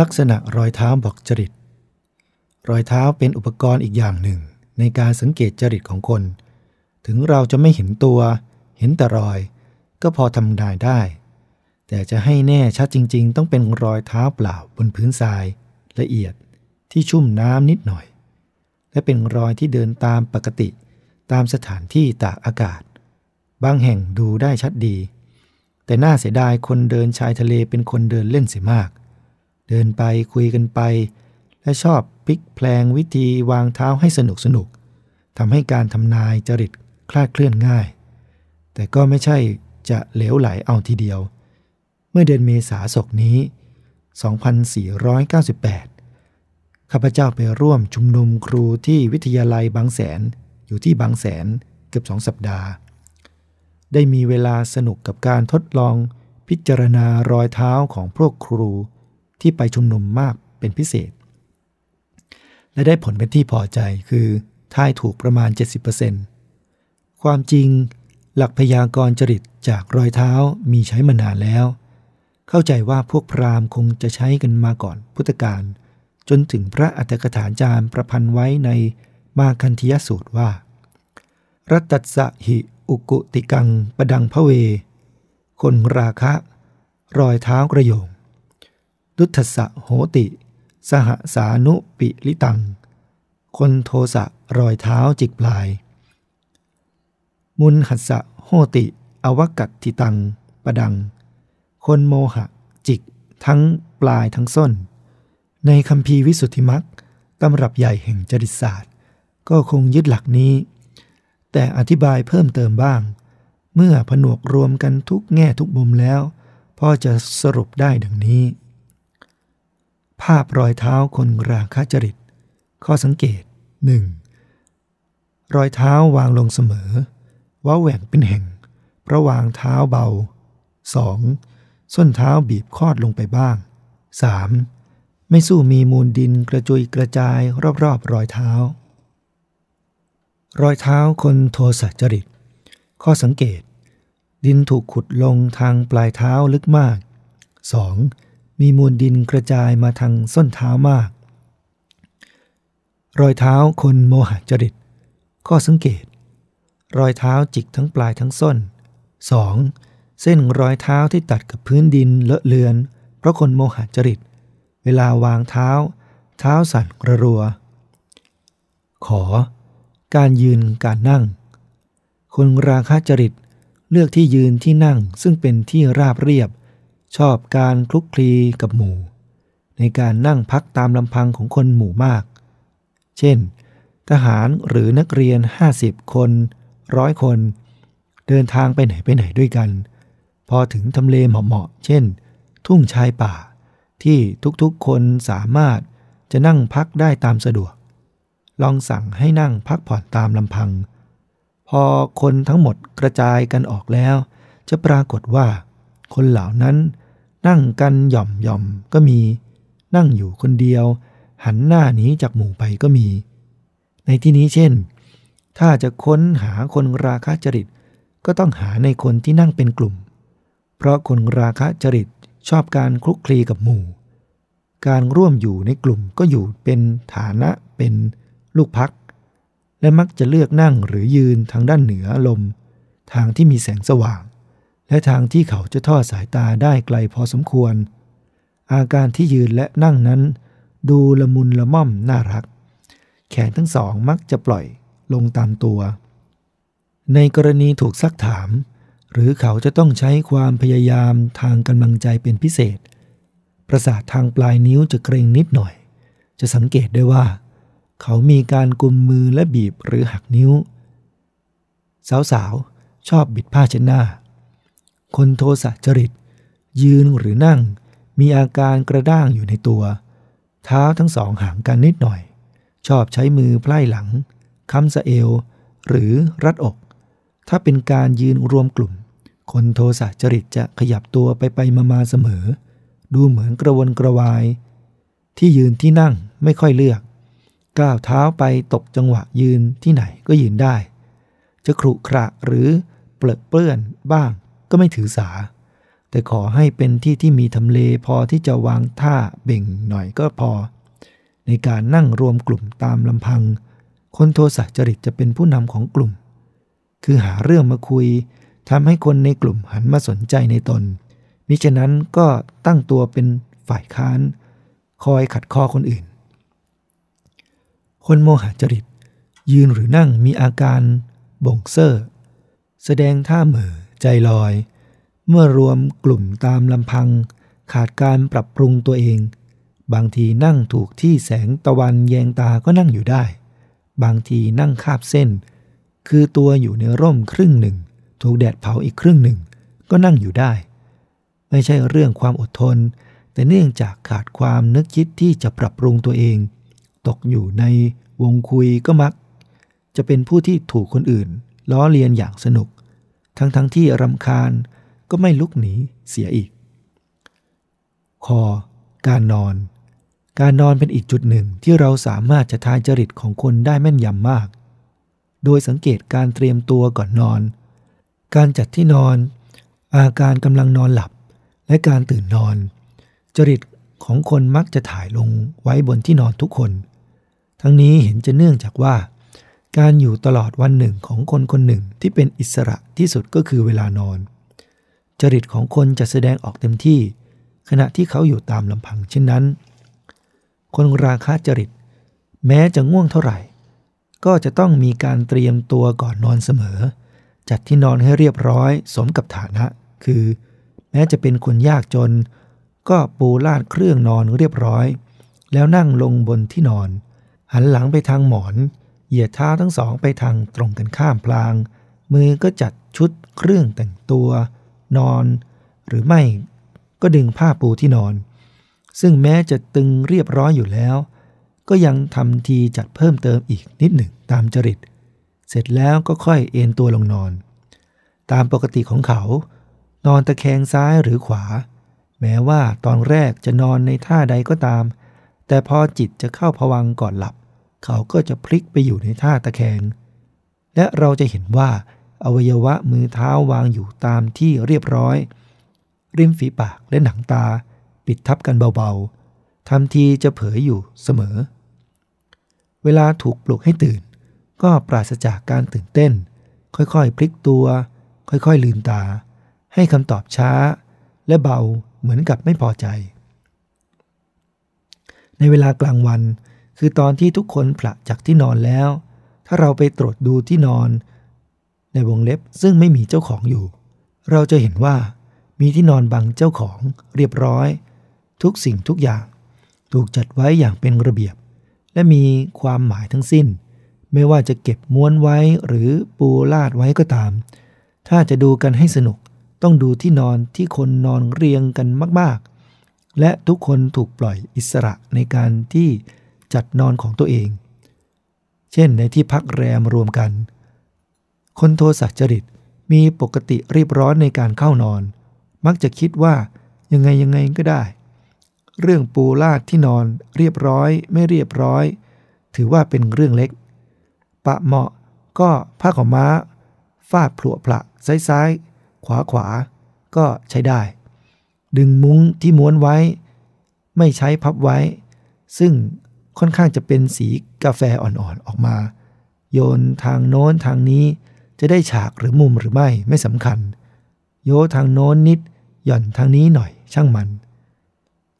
ลักษณะรอยเท้าบอกจริต รอยเท้าเป็นอุปกรณ์อีกอย่างหนึ่ง ในการสังเกตจริตของคน ถึงเราจะไม่เห็นตัว เห็นแต่รอย ก็พอทำได้ได้ แต่จะให้แน่ชัดจริง ๆ ต้องเป็นรอยเท้าเปล่าบนพื้นทราย ละเอียดที่ชุ่มน้ำนิดหน่อย และเป็นรอยที่เดินตามปกติ ตามสถานที่ตากอากาศ บางแห่งดูได้ชัดดี แต่น่าเสียดายคนเดินชายทะเลเป็นคนเดินเล่นเสียมาก เดินไปคุยกันไป และชอบพลิกแพลงวิธีวางเท้าให้สนุกสนุกทำให้การทำนายจริตคลาดเคลื่อนง่าย แต่ก็ไม่ใช่จะเหลวไหลเอาทีเดียว เมื่อเดือนเมษาศกนี้ 2498 ข้าพเจ้าไปร่วมชุมนุมครูที่วิทยาลัยบางแสนอยู่ที่บางแสนเกือบสองสัปดาห์ ได้มีเวลาสนุกกับการทดลองพิจารณารอยเท้าของพวกครู ที่ไปชุมนุมมากเป็นพิเศษ และได้ผลเป็นที่พอใจคือทายถูกประมาณ 70%ความจริงหลักพยากรณ์จริตจากรอยเท้ามีใช้มานานแล้ว เข้าใจว่าพวกพราหมณ์คงจะใช้กันมาก่อนพุทธกาลจนถึงพระอัตถกถาจารย์ประพันธ์ไว้ในมาคันธยสูตรว่า รัตสะหิอุกุติกังประดังพระเว คนราคะ รอยเท้ากระโยง ดุทสะโหติ สหสานุปิลิตัง คนโทสะรอยเท้าจิกปลาย มุนหัสสะโหติ อวกัตติตัง ประดัง คนโมหะจิกทั้งปลายทั้งส้น ในคำพีวิสุทธิมักตำรับใหญ่แห่งจริตศาสตร์ ก็คงยึดหลักนี้ แต่อธิบายเพิ่มเติมบ้าง เมื่อผนวกรวมกันทุกแง่ทุกมุมแล้วพอจะสรุปได้ดังนี้ ภาพรอยเท้าคนราคาจริต ข้อสังเกต 1. รอยเท้าวางลงเสมอ ว่าแหว่งเป็นแห่ง เพราะวางเท้าเบา 2. ส้นเท้าบีบคอดลงไปบ้าง 3. ไม่สู้มีมูลดินกระจุยกระจายรอบๆรอยเท้า รอยเท้าคนโทสะจริต ข้อสังเกต ดินถูกขุดลงทางปลายเท้าลึกมาก 2. มีมูลดินกระจายมาทางส้นเท้ามาก รอยเท้าคนโมหจริต ข้อสังเกต รอยเท้าจิกทั้งปลายทั้งส้น 2. เส้นรอยเท้าที่ตัดกับพื้นดินเลอะเลือน เพราะคนโมหจริต เวลาวางเท้า เท้าสั่นระรัว ขอ การยืนการนั่ง คนราคะจริตเลือกที่ยืนที่นั่งซึ่งเป็นที่ราบเรียบ ชอบการคลุกคลีกับหมู่ ในการนั่งพักตามลำพังของคนหมู่มาก เช่น ทหารหรือนักเรียน 50 คนร้อยคน เดินทางไปไหนไปไหนด้วยกัน พอถึงทำเลเหมาะๆเช่น ทุ่งชายป่า ที่ทุกๆคนสามารถจะนั่งพักได้ตามสะดวก ลองสั่งให้นั่งพักผ่อนตามลำพัง พอคนทั้งหมดกระจายกันออกแล้ว จะปรากฏว่า คนเหล่านั้น นั่งกันหย่อมหย่อมก็มี นั่งอยู่คนเดียว หันหน้าหนีจากหมู่ไปก็มี ในที่นี้เช่น ถ้าจะค้นหาคนราคะจริต ก็ต้องหาในคนที่นั่งเป็นกลุ่ม เพราะคนราคะจริตชอบการคลุกคลีกับหมู่ การร่วมอยู่ในกลุ่มก็อยู่เป็นฐานะเป็นลูกพัก และมักจะเลือกนั่งหรือยืนทางด้านเหนือลม ทางที่มีแสงสว่าง และทางที่เขาจะทอดสายตาได้ไกลพอสมควร อาการที่ยืนและนั่งนั้น ดูละมุนละม่อมน่ารัก แขนทั้งสองมักจะปล่อยลงตามตัว ในกรณีถูกซักถาม หรือเขาจะต้องใช้ความพยายามทางกำลังใจเป็นพิเศษ ประสาททางปลายนิ้วจะเกรงนิดหน่อย จะสังเกตได้ว่า เขามีการกุมมือและบีบหรือหักนิ้ว สาวๆชอบบิดผ้าเช็ดหน้า คนโทสะจริต ยืนหรือนั่ง มีอาการกระด้างอยู่ในตัว เท้าทั้งสองห่างกันนิดหน่อย ชอบใช้มือไพล่หลังค้ำสะเอว หรือรัดอก ถ้าเป็นการยืนรวมกลุ่ม คนโทสะจริตจะขยับตัวไปไปมามาเสมอ ดูเหมือนกระวนกระวาย ที่ยืนที่นั่งไม่ค่อยเลือก ก้าวเท้าไปตกจังหวะยืนที่ไหนก็ยืนได้ จะครุขระหรือเปลือเปื้อนบ้าง ก็ไม่ถือสา แต่ขอให้เป็นที่ที่มีทำเลพอที่จะวางท่าเบ่งหน่อยก็พอ ในการนั่งรวมกลุ่มตามลำพัง คนโทสะจริตจะเป็นผู้นำของกลุ่ม คือหาเรื่องมาคุยทำให้คนในกลุ่มหันมาสนใจในตน มิฉะนั้นก็ตั้งตัวเป็นฝ่ายค้าน คอยขัดคอคนอื่น คนโมหจริต ยืนหรือนั่งมีอาการบ่งเซอร์แสดงท่าเหม่อ ใจลอย เมื่อรวมกลุ่มตามลำพัง ขาดการปรับปรุงตัวเอง บางทีนั่งถูกที่แสงตะวันแยงตาก็นั่งอยู่ได้ บางทีนั่งคาบเส้น คือตัวอยู่ในร่มครึ่งหนึ่ง ถูกแดดเผาอีกครึ่งหนึ่ง ก็นั่งอยู่ได้ ไม่ใช่เรื่องความอดทน แต่เนื่องจากขาดความนึกคิดที่จะปรับปรุงตัวเอง ตกอยู่ในวงคุยก็มัก จะเป็นผู้ที่ถูกคนอื่นล้อเลียนอย่างสนุก ทั้งทั้งที่รำคาญก็ไม่ลุกหนีเสียอีก คอ การนอน การนอนเป็นอีกจุดหนึ่งที่เราสามารถจะทายจริตของคนได้แม่นยำมาก โดยสังเกตการเตรียมตัวก่อนนอน การจัดที่นอน อาการกำลังนอนหลับ และการตื่นนอน จริตของคนมักจะถ่ายลงไว้บนที่นอนทุกคน ทั้งนี้เห็นจะเนื่องจากว่า การอยู่ตลอดวันหนึ่งของคนคนหนึ่งที่เป็นอิสระที่สุดก็คือเวลานอน จริตของคนจะแสดงออกเต็มที่ ขณะที่เขาอยู่ตามลำพังเช่นนั้น คนราคะจริต แม้จะง่วงเท่าไหร่ ก็จะต้องมีการเตรียมตัวก่อนนอนเสมอ จัดที่นอนให้เรียบร้อยสมกับฐานะ คือ แม้จะเป็นคนยากจน ก็ปูลาดเครื่องนอนเรียบร้อย แล้วนั่งลงบนที่นอน หันหลังไปทางหมอน เหยียดเท้าทั้งสองไปทางตรงกันข้ามพลาง มือก็จัดชุดเครื่องแต่งตัว นอน หรือไม่ก็ดึงผ้าปูที่นอน ซึ่งแม้จะตึงเรียบร้อยอยู่แล้ว ก็ยังทำทีจัดเพิ่มเติมอีกนิดหนึ่งตามจริต เสร็จแล้วก็ค่อยเอนตัวลงนอน ตามปกติของเขา นอนตะแคงซ้ายหรือขวา แม้ว่าตอนแรกจะนอนในท่าใดก็ตาม แต่พอจิตจะเข้าผวังก่อนหลับ เขาก็จะพลิกไปอยู่ในท่าตะแคง และเราจะเห็นว่าอวัยวะมือเท้าวางอยู่ตามที่เรียบร้อย ริมฝีปากและหนังตา ปิดทับกันเบาๆทำทีจะเผยอยู่เสมอ เวลาถูกปลุกให้ตื่น ก็ปราศจากการตื่นเต้น ค่อยๆ พลิกตัว ค่อยๆ ลืมตา ให้คำตอบช้า และเบาเหมือนกับไม่พอใจ ในเวลากลางวัน คือตอนที่ทุกคนผละจากที่นอนแล้ว ถ้าเราไปตรวจดูที่นอน ในวงเล็บซึ่งไม่มีเจ้าของอยู่ เราจะเห็นว่ามีที่นอนบังเจ้าของเรียบร้อย ทุกสิ่งทุกอย่าง ถูกจัดไว้อย่างเป็นระเบียบ และมีความหมายทั้งสิ้น ไม่ว่าจะเก็บม้วนไว้หรือปูลาดไว้ก็ตาม ถ้าจะดูกันให้สนุกต้องดูที่นอนที่คนนอนเรียงกันมาก ๆ และทุกคนถูกปล่อยอิสระในการที่ จัดนอนของตัวเอง เช่นในที่พักแรมรวมกัน คนโทสัจริตมีปกติรีบร้อนในการเข้านอน มักจะคิดว่ายังไงยังไงก็ได้ เรื่องปูลาดที่นอนเรียบร้อยไม่เรียบร้อย ถือว่าเป็นเรื่องเล็ก ปะเหมาะก็ผ้าขาวม้า ฟาดผลวพละซ้ายๆขวาขวาก็ใช้ได้ ดึงมุ้งที่ม้วนไว้ ไม่ใช้พับไว้ ซึ่ง ค่อนข้างจะเป็นสีกาแฟอ่อนๆออกมา โยนทางโน้นทางนี้จะได้ฉากหรือมุมหรือไม่ไม่สำคัญ โยทางโน้นนิด หย่อนทางนี้หน่อยช่างมัน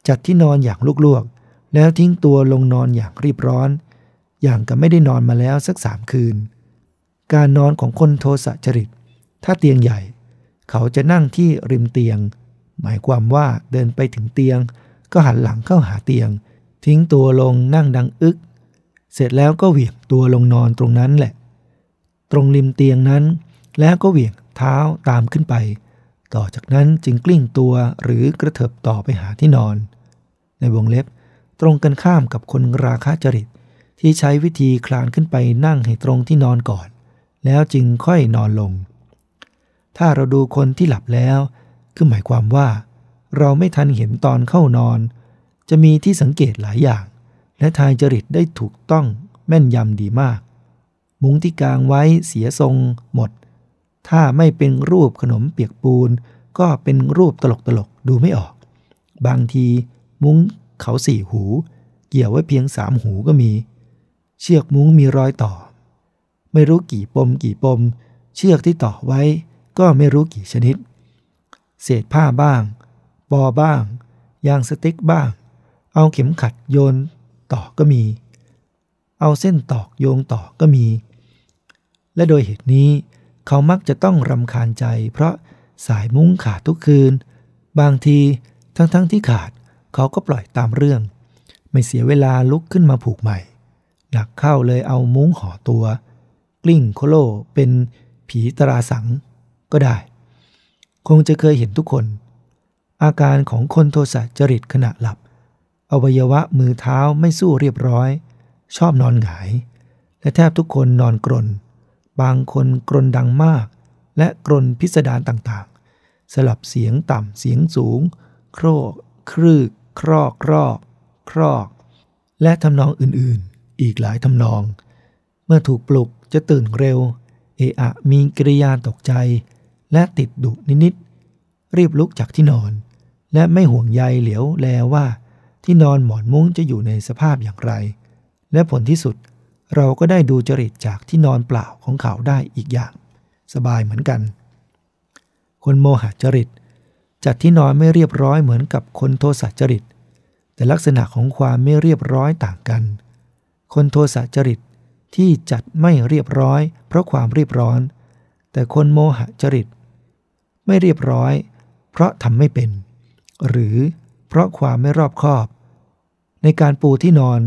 จัดที่นอนอย่างลวกๆ แล้วทิ้งตัวลงนอนอย่างรีบร้อน อย่างกับไม่ได้นอนมาแล้วสักสามคืน การนอนของคนโทสะจริต ถ้าเตียงใหญ่ เขาจะนั่งที่ริมเตียง หมายความว่าเดินไปถึงเตียง ก็หันหลังเข้าหาเตียง ทิ้งตัวลงนั่งดังอึก เสร็จแล้วก็เหวี่ยงตัวลงนอนตรงนั้นแหละ ตรงริมเตียงนั้น แล้วก็เหวี่ยงเท้าตามขึ้นไป ต่อจากนั้นจึงกลิ้งตัวหรือกระเถิบต่อไปหาที่นอน ในวงเล็บ ตรงกันข้ามกับคนราคะจริต ที่ใช้วิธีคลานขึ้นไปนั่งให้ตรงที่นอนก่อน แล้วจึงค่อยนอนลง ถ้าเราดูคนที่หลับแล้ว คือหมายความว่า เราไม่ทันเห็นตอนเข้านอน จะมีที่สังเกตหลายอย่าง และทายจริตได้ถูกต้องแม่นยำดีมาก มุ้งที่กางไว้เสียทรงหมด ถ้าไม่เป็นรูปขนมเปียกปูน ก็เป็นรูปตลกๆดูไม่ออก บางทีมุ้งเขาสี่หู เกี่ยวไว้เพียงสามหูก็มี เชือกมุ้งมีรอยต่อ ไม่รู้กี่ปมกี่ปม เชือกที่ต่อไว้ก็ไม่รู้กี่ชนิด เศษผ้าบ้าง ปอบ้าง ยางสติ๊กบ้าง เอาเข็มขัดโยนต่อก็มี เอาเส้นตอกโยงต่อก็มี และโดยเหตุนี้เขามักจะต้องรำคาญใจ เพราะสายมุ้งขาดทุกคืน บางทีทั้งๆทที่ขาดเขาก็ปล่อยตามเรื่อง ไม่เสียเวลาลุกขึ้นมาผูกใหม่ หนักเข้าเลยเอามุ้งห่อตัว กลิ้งโคโลเป็นผีตราสังก็ได้ คงจะเคยเห็นทุกคน อาการของคนโทสะจริตขณะหลับ อวัยวะมือเท้าไม่สู้เรียบร้อย ชอบนอนหงาย และแทบทุกคนนอนกรน บางคนกรนดังมาก และกรนพิสดารต่างๆ สลับเสียงต่ำเสียงสูง โครกครืกครอกครอก ครอก และทำนองอื่นๆ อีกหลายทำนอง เมื่อถูกปลุกจะตื่นเร็ว เอะอะมีกิริยาตกใจ และติดดุนิดๆรีบลุกจากที่นอน และไม่ห่วงใยเหลียวแลว่า ที่นอนหมอนมุ้งจะอยู่ในสภาพอย่างไร และผลที่สุดเราก็ได้ดูจริตจากที่นอนเปล่าของเขาได้อีกอย่าง สบายเหมือนกัน คนโมหจริต จัดที่นอนไม่เรียบร้อยเหมือนกับคนโทสะจริต แต่ลักษณะของความไม่เรียบร้อยต่างกัน คนโทสะจริตที่จัดไม่เรียบร้อย เพราะความรีบร้อน แต่คนโมหจริต ไม่เรียบร้อย เพราะทำไม่เป็น หรือเพราะความไม่รอบคอบ ในการปูที่นอน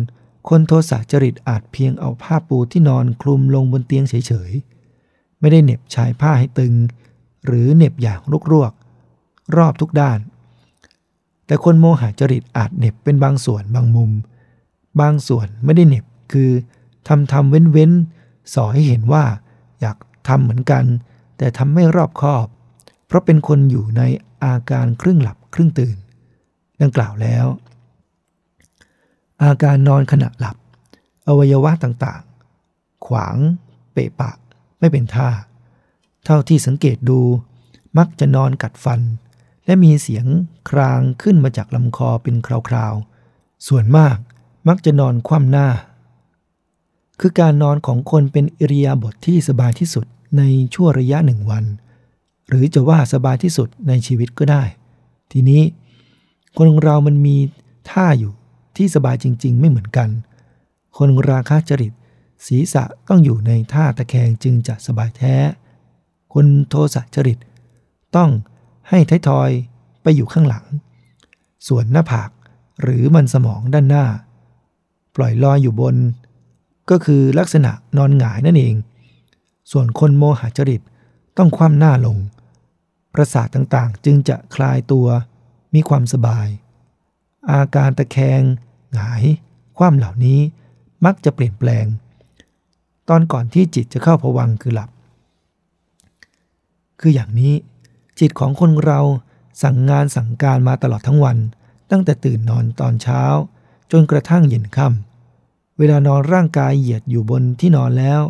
คนโทสะจริตอาจเพียงเอาผ้าปูที่นอนคลุมลงบนเตียงเฉยๆ ไม่ได้เหน็บชายผ้าให้ตึง หรือเหน็บอย่างรวกๆ รอบทุกด้าน แต่คนโมหะจริตอาจเหน็บเป็นบางส่วนบางมุม บางส่วนไม่ได้เหน็บคือทำทำเว้นเว้นสอให้เห็นว่า อยากทำเหมือนกัน แต่ทำไม่รอบคอบ เพราะเป็นคนอยู่ในอาการครึ่งหลับครึ่งตื่น ดังกล่าวแล้ว อาการนอนขณะหลับ อวัยวะต่างๆ ขวาง เปะปะ ไม่เป็นท่า เท่าที่สังเกตดู มักจะนอนกัดฟัน และมีเสียงครางขึ้นมาจากลำคอเป็นคราวๆ ส่วนมากมักจะนอนคว่ำหน้า คือการนอนของคนเป็นอิริยาบถทที่สบายที่สุดในช่วงระยะหนึ่งวัน หรือจะว่าสบายที่สุดในชีวิตก็ได้ ทีนี้ คนเรามันมีท่าอยู่ ที่สบายจริง ๆ ไม่เหมือนกัน คนราคาจริต ศีรษะต้องอยู่ในท่าตะแคงจึงจะสบายแท้ คนโทสะจริต ต้องให้ท้ายทอยไปอยู่ข้างหลัง ส่วนหน้าผากหรือมันสมองด้านหน้า ปล่อยลอยอยู่บน ก็คือลักษณะนอนหงายนั่นเอง ส่วนคนโมหจริตต้องคว่ำหน้าลง ประสาทต่างๆจึงจะคลายตัวมีความสบาย อาการตะแคง หงาย คว่ำเหล่านี้มักจะเปลี่ยนแปลง ตอนก่อนที่จิตจะเข้าผวังคือหลับ คืออย่างนี้ จิตของคนเราสั่งงานสั่งการมาตลอดทั้งวัน ตั้งแต่ตื่นนอนตอนเช้า จนกระทั่งเย็นค่ำเวลานอนร่างกายเหยียดอยู่บนที่นอนแล้ว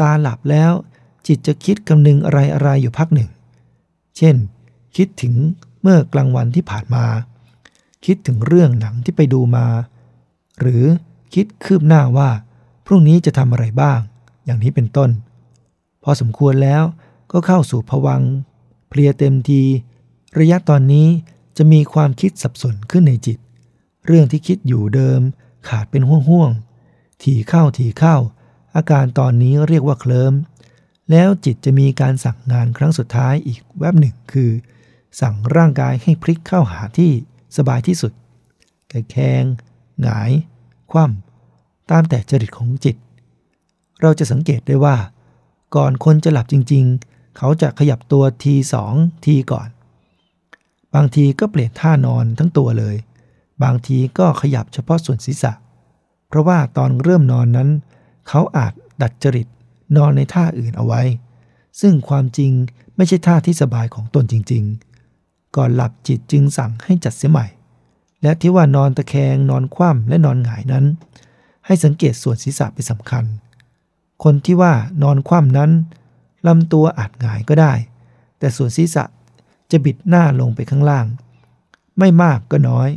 ตาหลับแล้วจิตจะคิดคำนึงอะไรอะไรอยู่พักหนึ่ง เช่น คิดถึงเมื่อกลางวันที่ผ่านมา คิดถึงเรื่องหนังที่ไปดูมา หรือคิดคืบหน้าว่า พรุ่งนี้จะทำอะไรบ้าง อย่างนี้เป็นต้น พอสมควรแล้วก็เข้าสู่ผวังเพลียเต็มที ระยะตอนนี้จะมีความคิดสับสนขึ้นในจิต เรื่องที่คิดอยู่เดิม ขาดเป็นห่วงๆถี่เข้าถี่เข้า อาการตอนนี้เรียกว่าเคลิมแล้วจิตจะมีการสั่งงานครั้งสุดท้ายอีกแวบหนึ่งคือ สั่งร่างกายให้พลิกเข้าหาที่ สบายที่สุดแกแคงหงาย คว่ำตามแต่จริตของจิต เราจะสังเกตได้ว่า ก่อนคนจะหลับจริง ๆ เขาจะขยับตัวทีสองทีก่อน บางทีก็เปลี่ยนท่านอนทั้งตัวเลย บางทีก็ขยับเฉพาะส่วนศีรษะ เพราะว่าตอนเริ่มนอนนั้น เขาอาจดัดจริตนอนในท่าอื่นเอาไว้ ซึ่งความจริงไม่ใช่ท่าที่สบายของตนจริงๆ ก่อนหลับจิตจึงสั่งให้จัดเสียใหม่ และที่ว่านอนตะแคงนอนคว่ำและนอนหงายนั้น ให้สังเกตส่วนศีรษะเป็นสำคัญ คนที่ว่านอนคว่ำนั้นลำตัวอาจหงายก็ได้ แต่ส่วนศีรษะจะบิดหน้าลงไปข้างล่าง ไม่มากก็น้อย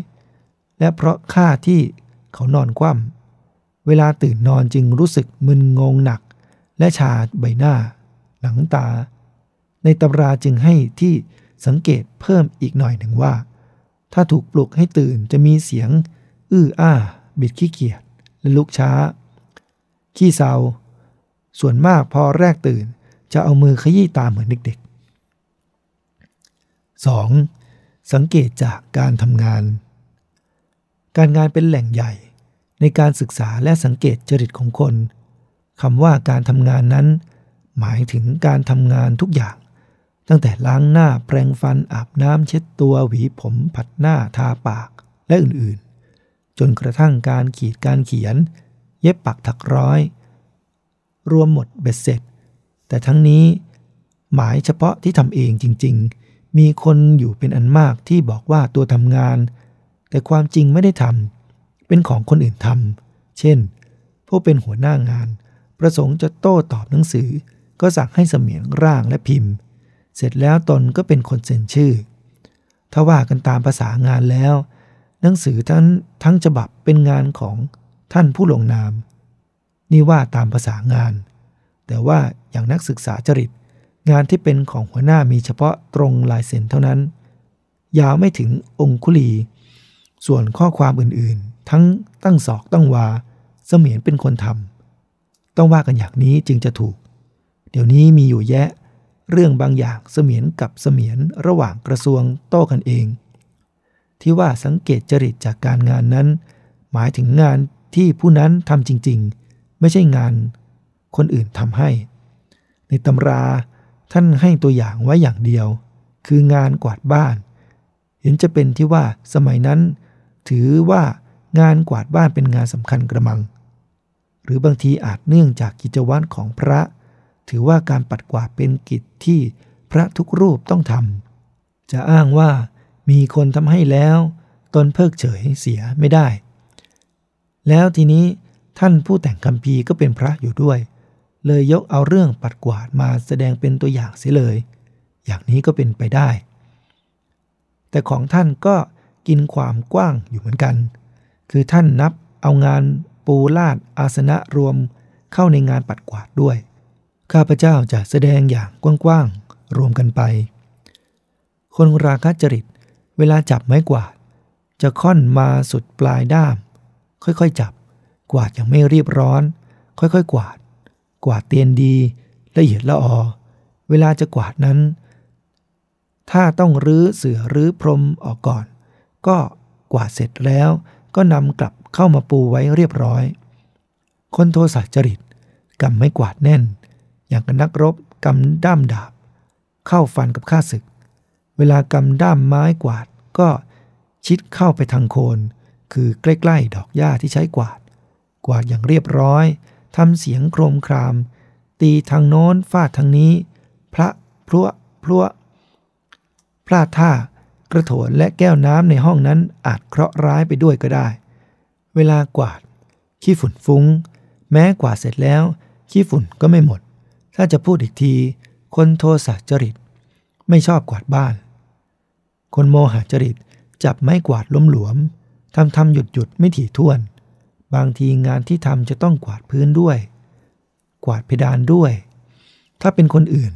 และเพราะค่าที่เขานอนคว่ำเวลาตื่นนอนจึงรู้สึกมึนงงหนัก และชาใบหน้า หลังตา ในตำราจึงให้ที่ สังเกตเพิ่มอีกหน่อยหนึ่งว่า ถ้าถูกปลุกให้ตื่นจะมีเสียง อื้ออ้า บิดขี้เกียจและลุกช้า ขี้เศร้าส่วนมากพอแรกตื่นจะเอามือขยี้ตาเหมือนเด็กๆ 2. สังเกตจากการทำงาน การงานเป็นแหล่งใหญ่ในการศึกษาและสังเกตจริตของคนคำว่าการทำงานนั้น หมายถึงการทำงานทุกอย่าง ตั้งแต่ล้างหน้าแปรงฟันอาบน้ำเช็ดตัวหวีผมผัดหน้าทาปากและอื่นๆ จนกระทั่งการขีดการเขียน เย็บปักถักร้อย รวมหมดเบ็ดเสร็จ แต่ทั้งนี้ หมายเฉพาะที่ทำเองจริง ๆ มีคนอยู่เป็นอันมากที่บอกว่าตัวทำงาน แต่ความจริงไม่ได้ทำเป็นของคนอื่นทำเช่น ผู้เป็นหัวหน้างาน ประสงค์จะโต้ตอบหนังสือ ก็สั่งให้เสมียนร่างและพิมพ์ เสร็จแล้วตนก็เป็นคนเซ็นชื่อ ถ้าว่ากันตามภาษางานแล้ว หนังสือทั้งทั้งฉบับเป็นงานของท่านผู้ลงนาม นี่ว่าตามภาษางาน แต่ว่าอย่างนักศึกษาจริต งานที่เป็นของหัวหน้ามีเฉพาะตรงลายเซ็นเท่านั้น ยาวไม่ถึงองคุลี ส่วนข้อความอื่นๆ ทั้งตั้งศอกตั้งวา เสมียนเป็นคนทำต้องว่ากันอย่างนี้จึงจะถูก เดี๋ยวนี้มีอยู่แยะ เรื่องบางอย่างเสมียนกับเสมียนระหว่างกระทรวงโต้กันเอง ที่ว่าสังเกตจริตจากการงานนั้น หมายถึงงานที่ผู้นั้นทำจริง ๆ ไม่ใช่งานคนอื่นทำให้ ในตำราท่านให้ตัวอย่างไว้อย่างเดียว คืองานกวาดบ้าน เห็นจะเป็นที่ว่าสมัยนั้น ถือว่างานกวาดบ้านเป็นงานสำคัญกระมัง หรือบางทีอาจเนื่องจากกิจวัตรของพระ ถือว่าการปัดกวาดเป็นกิจที่พระทุกรูปต้องทำจะอ้างว่ามีคนทำให้แล้วตนเพิกเฉยเสียไม่ได้ แล้วทีนี้ท่านผู้แต่งคำพีก็เป็นพระอยู่ด้วย เลยยกเอาเรื่องปัดกวาดมาแสดงเป็นตัวอย่างเสียเลย อย่างนี้ก็เป็นไปได้ แต่ของท่านก็กินความกว้างอยู่เหมือนกัน คือท่านนับเอางานปูลาดอาสนะรวมเข้าในงานปัดกวาดด้วย ข้าพเจ้าจะแสดงอย่างกว้างๆ รวมกันไป คนราคะจริต เวลาจับไม้กวาด จะค่อนมาสุดปลายด้าม ค่อยๆจับ กวาดอย่างไม่รีบร้อน ค่อยๆ กวาด กวาดเตียนดีละเอียดละออ เวลาจะกวาดนั้น ถ้าต้องรื้อเสือรื้อพรมออกก่อน ก็กวาดเสร็จแล้วก็นำกลับเข้ามาปูไว้เรียบร้อย คนโทสะจริตกำไม่กวาดแน่น อย่างกับนักรบกำด้ามดาบ เข้าฟันกับข้าศึก เวลากำด้ามไม้กวาดก็ชิดเข้าไปทางโคน คือใกล้ๆ ดอกหญ้าที่ใช้กวาด กวาดอย่างเรียบร้อยทำเสียงโครมคราม ตีทางโน้นฟาดทางนี้ พระพลัวพลัวพลาดท่ากระโถนและแก้วน้ำในห้องนั้นอาจเคราะห์ร้ายไปด้วยก็ได้ เวลากวาด ขี้ฝุ่นฟุ้ง แม้กวาดเสร็จแล้ว ขี้ฝุ่นก็ไม่หมด ถ้าจะพูดอีกที คนโทสะจริต ไม่ชอบกวาดบ้าน คนโมหจริตจับไม้กวาดล้มหลวมทำทำหยุดหยุดไม่ถี่ถ้วน บางทีงานที่ทำจะต้องกวาดพื้นด้วย กวาดเพดานด้วย ถ้าเป็นคนอื่น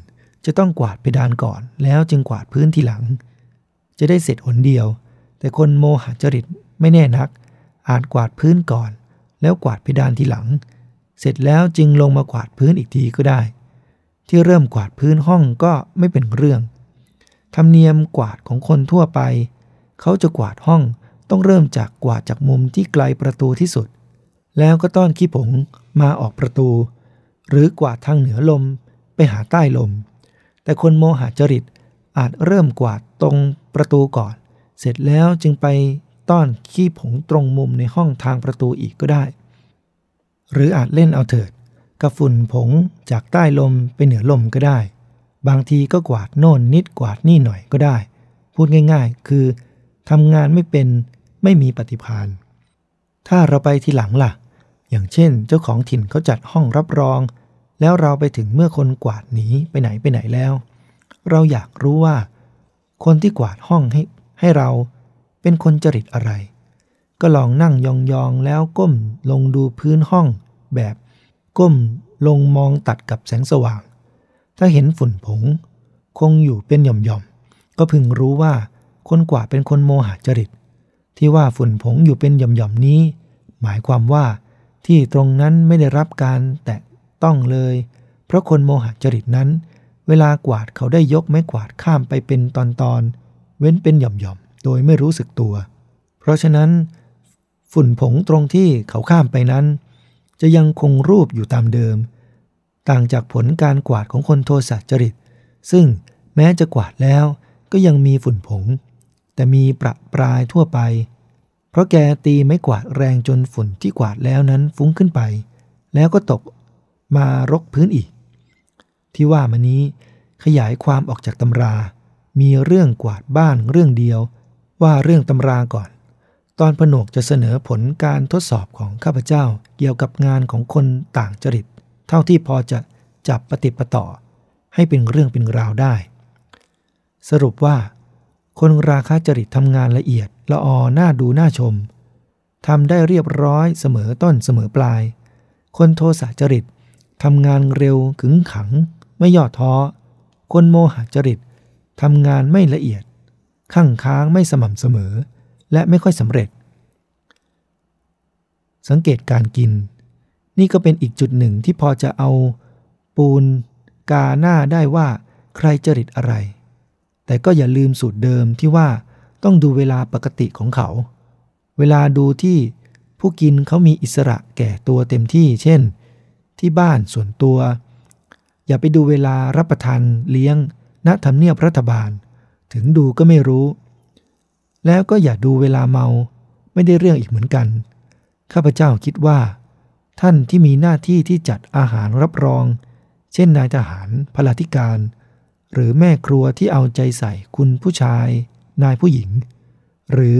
จะต้องกวาดเพดานก่อน แล้วจึงกวาดพื้นทีหลัง จะได้เสร็จหนเดียว แต่คนโมหจริตไม่แน่นัก อาจกวาดพื้นก่อน แล้วกวาดเพดานทีหลัง เสร็จแล้วจึงลงมากวาดพื้นอีกทีก็ได้ ที่เริ่มกวาดพื้นห้องก็ไม่เป็นเรื่อง ธรรมเนียมกวาดของคนทั่วไป เขาจะกวาดห้องต้องเริ่มจากกวาดจากมุมที่ไกลประตูที่สุด แล้วก็ต้อนขี้ผงมาออกประตู หรือกวาดทางเหนือลมไปหาใต้ลม แต่คนโมหจริตอาจเริ่มกวาดตรงประตูก่อน เสร็จแล้วจึงไปต้อนขี้ผงตรงมุมในห้องทางประตูอีกก็ได้ หรืออาจเล่นเอาเถิด กับฝุ่นผงจากใต้ลมไปเหนือลมก็ได้ บางทีก็กวาดโน่นนิดกวาดนี่หน่อยก็ได้ พูดง่าย ๆ คือทำงานไม่เป็นไม่มีปฏิภาณถ้าเราไปทีหลังล่ะ อย่างเช่น เจ้าของถิ่นเขาจัดห้องรับรอง แล้วเราไปถึงเมื่อคนกวาดหนีไปไหนไปไหนแล้ว เราอยากรู้ว่า คนที่กวาดห้องให้ให้เราเป็นคนจริตอะไร ก็ลองนั่งยองๆแล้วก้มลงดูพื้นห้องแบบ ก้มลงมองตัดกับแสงสว่าง ถ้าเห็นฝุ่นผง คงอยู่เป็นหย่อมๆ ก็พึงรู้ว่าคนกว่าเป็นคนโมหจริต ที่ว่าฝุ่นผงอยู่เป็นหย่อมๆนี้ หมายความว่าที่ตรงนั้นไม่ได้รับการแตะต้องเลย เพราะคนโมหจริตนั้น เวลากวาดเขาได้ยกไม้กวาดข้ามไปเป็นตอนๆ เว้นเป็นหย่อมๆ โดยไม่รู้สึกตัว เพราะฉะนั้น ฝุ่นผงตรงที่เขาข้ามไปนั้น จะยังคงรูปอยู่ตามเดิม ต่างจากผลการกวาดของคนโทสะจริต ซึ่งแม้จะกวาดแล้วก็ยังมีฝุ่นผง แต่มีประปรายทั่วไป เพราะแกตีไม่กวาดแรงจนฝุ่นที่กวาดแล้วนั้นฟุ้งขึ้นไป แล้วก็ตกมารกพื้นอีก ที่ว่ามานี้ขยายความออกจากตำรา มีเรื่องกวาดบ้านเรื่องเดียว ว่าเรื่องตำราก่อน ตอนผนวกจะเสนอผลการทดสอบของข้าพเจ้าเกี่ยวกับงานของคนต่างจริต เท่าที่พอจะจับปฏิปต่อ ให้เป็นเรื่องเป็นราวได้ สรุปว่า คนราคาจริตทำงานละเอียดละออหน้าดูหน้าชมทำได้เรียบร้อยเสมอต้นเสมอปลาย คนโทสะจริตทำงานเร็วขึงขัง ไม่ย่อท้อ คนโมหจริตทำงานไม่ละเอียด ข้างค้างไม่สม่ำเสมอ และไม่ค่อยสำเร็จ สังเกตการกิน นี่ก็เป็นอีกจุดหนึ่งที่พอจะเอาปูนกาหน้าได้ว่าใครจริตอะไร แต่ก็อย่าลืมสูตรเดิมที่ว่าต้องดูเวลาปกติของเขา เวลาดูที่ผู้กินเขามีอิสระแก่ตัวเต็มที่ เช่น ที่บ้านส่วนตัว อย่าไปดูเวลารับประทานเลี้ยงณทำเนียบรัฐบาล ถึงดูก็ไม่รู้ แล้วก็อย่าดูเวลาเมาไม่ได้เรื่องอีกเหมือนกัน ข้าพเจ้าคิดว่า ท่านที่มีหน้าที่ที่จัดอาหารรับรอง เช่นนายทหารพลาธิการ หรือแม่ครัวที่เอาใจใส่คุณผู้ชาย นายผู้หญิง หรือ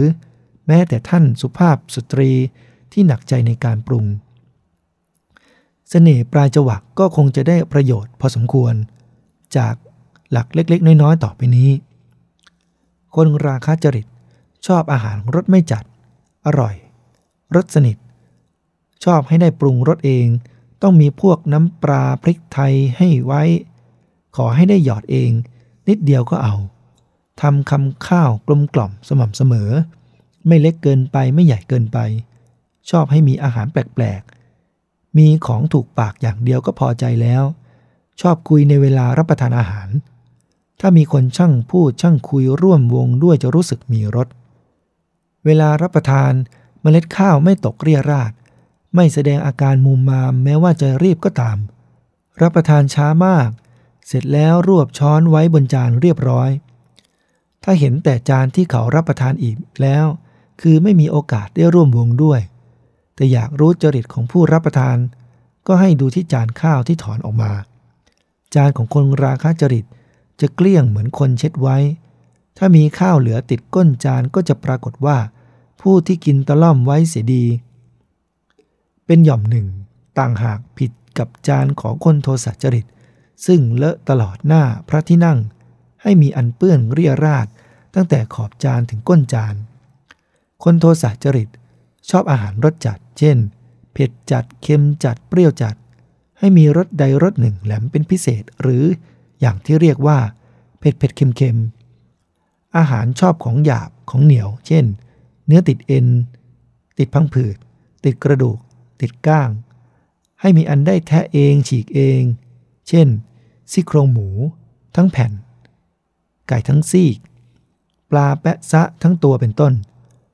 แม้แต่ท่านสุภาพสตรีที่หนักใจในการปรุงสเสน่ห์ปลายจวักก็คงจะได้ประโยชน์พอสมควร จากหลักเล็กๆ น้อยๆ ต่อไปนี้ คนราคาจริต ชอบอาหารรสไม่จัด อร่อย รสสนิท ชอบให้ได้ปรุงรสเอง ต้องมีพวกน้ำปลาพริกไทยให้ไว้ ขอให้ได้หยอดเอง นิดเดียวก็เอาทำคำข้าวกลมกล่อมสม่ำเสมอ ไม่เล็กเกินไปไม่ใหญ่เกินไป ชอบให้มีอาหารแปลกๆ มีของถูกปากอย่างเดียวก็พอใจแล้ว ชอบคุยในเวลารับประทานอาหาร ถ้ามีคนช่างพูดช่างคุยร่วมวงด้วยจะรู้สึกมีรส เวลารับประทานเมล็ดข้าวไม่ตกเรียราดไม่แสดงอาการมุมมามแม้ว่าจะรีบก็ตาม รับประทานช้ามาก เสร็จแล้วรวบช้อนไว้บนจานเรียบร้อย ถ้าเห็นแต่จานที่เขารับประทานอีกแล้ว คือไม่มีโอกาสได้ร่วมวงด้วย แต่อยากรู้จริตของผู้รับประทาน ก็ให้ดูที่จานข้าวที่ถอนออกมา จานของคนราคาจริตจะเกลี้ยงเหมือนคนเช็ดไว้ ถ้ามีข้าวเหลือติดก้นจานก็จะปรากฏว่า ผู้ที่กินตะล่อมไว้เสียดี เป็นหย่อมหนึ่ง ต่างหากผิดกับจานของคนโทสะจริต ซึ่งเลอะตลอดหน้าพระที่นั่ง ให้มีอันเปื้อนเรียราดตั้งแต่ขอบจานถึงก้นจาน คนโทสะจริต ชอบอาหารรสจัด เช่น เผ็ดจัดเค็มจัดเปรี้ยวจัด ให้มีรสใดรสหนึ่งแหลมเป็นพิเศษหรืออย่างที่เรียกว่า เผ็ดเผ็ดเค็มเค็ม อาหารชอบของหยาบของเหนียว เช่น เนื้อติดเอ็น ติดพังผืด ติดกระดูก ติดก้าง ให้มีอันได้แทะเองฉีกเอง เช่นซี่โครงหมู ทั้งแผ่น ไก่ทั้งซีกปลาแปะซะทั้งตัวเป็นต้น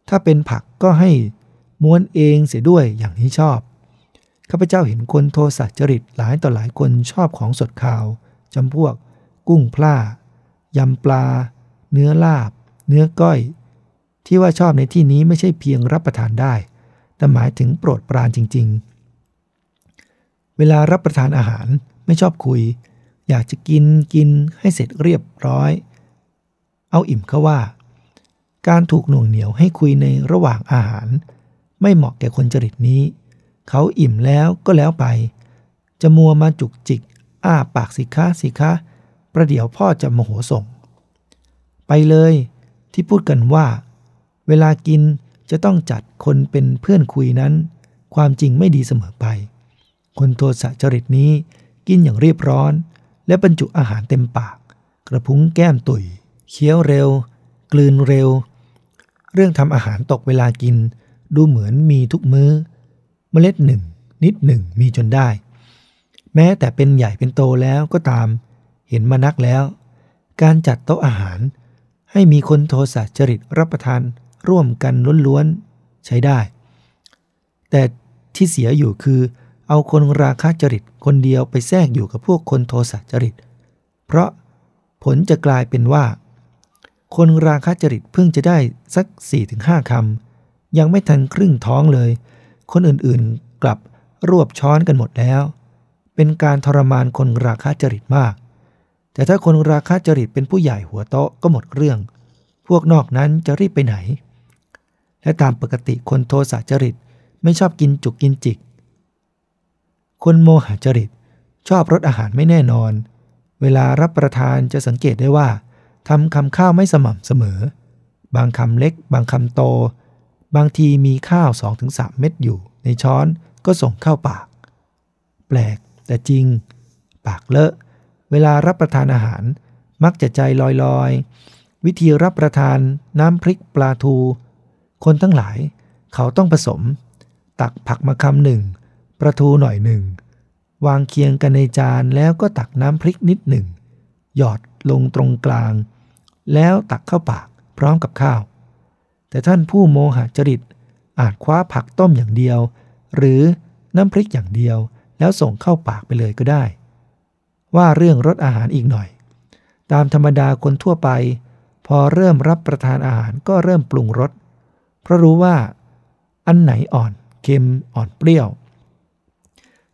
ถ้าเป็นผักก็ให้ม้วนเองเสียด้วยอย่างที่ชอบข้าพเจ้าเห็นคนโทสัจริตหลายต่อหลายคนชอบของสดข่าวจำพวก กุ้งพล่ายำปลา เนื้อลาบ เนื้อก้อย ที่ว่าชอบในที่นี้ไม่ใช่เพียงรับประทานได้ แต่หมายถึงโปรดปรานจริง ๆ เวลารับประทานอาหารไม่ชอบคุย อยากจะกินกินให้เสร็จเรียบร้อย เอาอิ่มเขาว่า การถูกหน่วงเหนียวให้คุยในระหว่างอาหาร ไม่เหมาะแก่คนจริตนี้ เขาอิ่มแล้วก็แล้วไป จะมัวมาจุกจิก อ้าปากสิคะสิคะ ประเดี๋ยวพ่อจะโมโหส่ง ไปเลยที่พูดกันว่า เวลากินจะต้องจัดคนเป็นเพื่อนคุยนั้น ความจริงไม่ดีเสมอไป คนโทสะจริตนี้กินอย่างเรียบร้อน และบรรจุอาหารเต็มปาก กระพุ้งแก้มตุยเคี้ยวเร็ว กลืนเร็ว เรื่องทำอาหารตกเวลากิน ดูเหมือนมีทุกมือ้อ เมล็ดหนึ่ง นิดหนึ่งมีจนได้ แม้แต่เป็นใหญ่เป็นโตแล้วก็ตาม เห็นมานักแล้ว การจัดโต๊ะอาหาร ให้มีคนโทสะจริตรับประทานร่วมกันล้วนๆใช้ได้ แต่ที่เสียอยู่คือเอาคนราคะจริตคนเดียวไปแทรกอยู่กับพวกคนโทสะจริต เพราะผลจะกลายเป็นว่า คนราคะจริตเพิ่งจะได้สัก 4-5คำยังไม่ทันครึ่งท้องเลย คนอื่นๆกลับรวบช้อนกันหมดแล้ว เป็นการทรมานคนราคะจริตมาก แต่ถ้าคนราคะจริตเป็นผู้ใหญ่หัวโตก็หมดเรื่อง พวกนอกนั้นจะรีบไปไหน และตามปกติคนโทสะจริตไม่ชอบกินจุกกินจิก คนโมหจริตชอบรสอาหารไม่แน่นอน เวลารับประทานจะสังเกตได้ว่าทำคำข้าวไม่สม่ำเสมอ บางคำเล็ก บางคำโต บางทีมีข้าว 2-3 เม็ดอยู่ ในช้อนก็ส่งเข้าปาก แปลกแต่จริง ปากเลอะ เวลารับประทานอาหาร มักจะใจลอยๆ วิธีรับประทานน้ำพริกปลาทู คนทั้งหลาย เขาต้องผสม ตักผักมาคำหนึ่งปลาทูหน่อยหนึ่ง วางเคียงกันในจานแล้วก็ตักน้ำพริกนิดหนึ่ง หยอดลงตรงกลาง แล้วตักเข้าปากพร้อมกับข้าว แต่ท่านผู้โมหะจริตอาจคว้าผักต้มอย่างเดียว หรือน้ำพริกอย่างเดียวแล้วส่งเข้าปากไปเลยก็ได้ ว่าเรื่องรสอาหารอีกหน่อย ตามธรรมดาคนทั่วไป พอเริ่มรับประทานอาหารก็เริ่มปรุงรสเพราะรู้ว่า อันไหนอ่อนเค็มอ่อนเปรี้ยว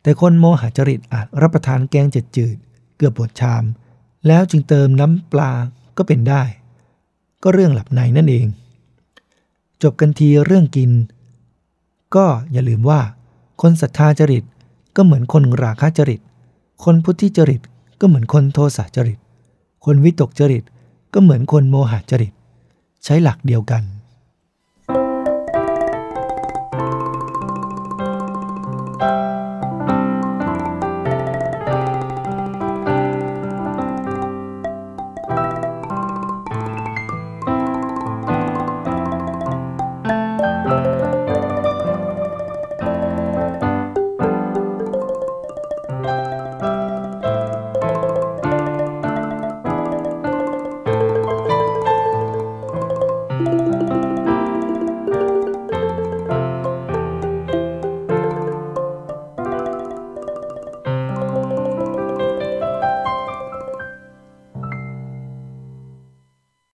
แต่คนโมหจริตอาจรับประทานแกงจืดๆเกือบหมดชาม แล้วจึงเติมน้ำปลาก็เป็นได้ ก็เรื่องหลับในนั่นเอง จบกันทีเรื่องกิน ก็อย่าลืมว่า คนศรัทธาจริตก็เหมือนคนราคะจริต คนพุทธิจริตก็เหมือนคนโทสะจริต คนวิตกจริตก็เหมือนคนโมหจริต ใช้หลักเดียวกัน